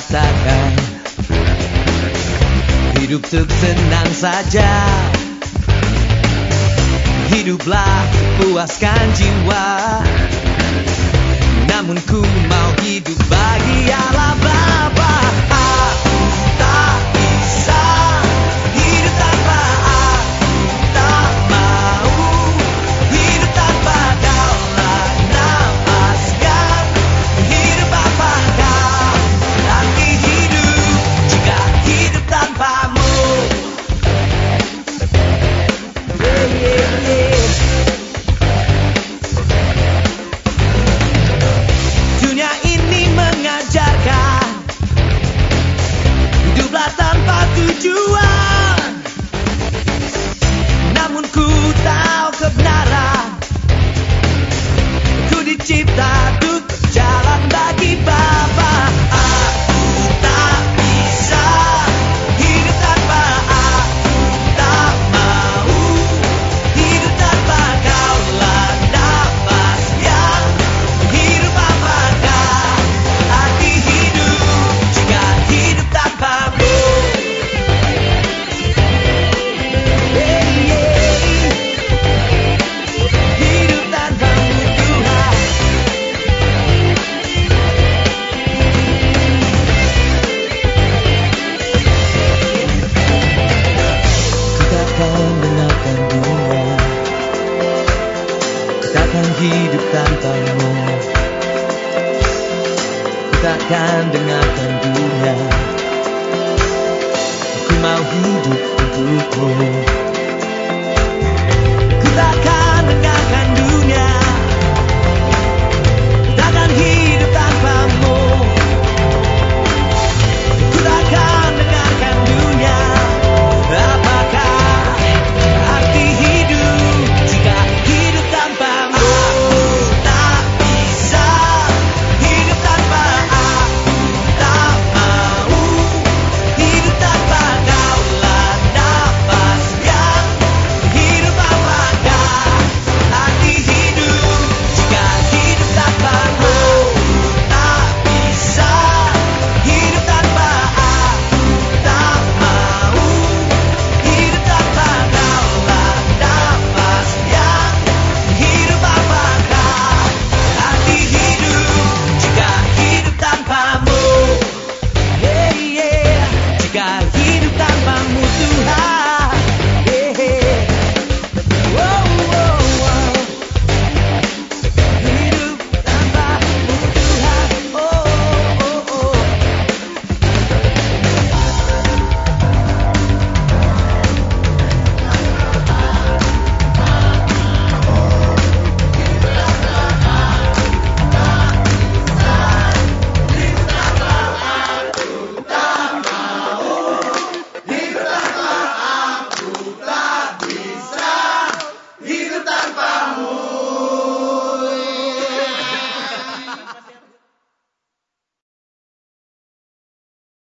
mengatakan Hidup senang saja. Hiduplah puaskan jiwa. Namun ku mau hidup bahagialah Bapak hidup tanpamu. Takkan dengarkan dunia. Aku mau hidup untukmu.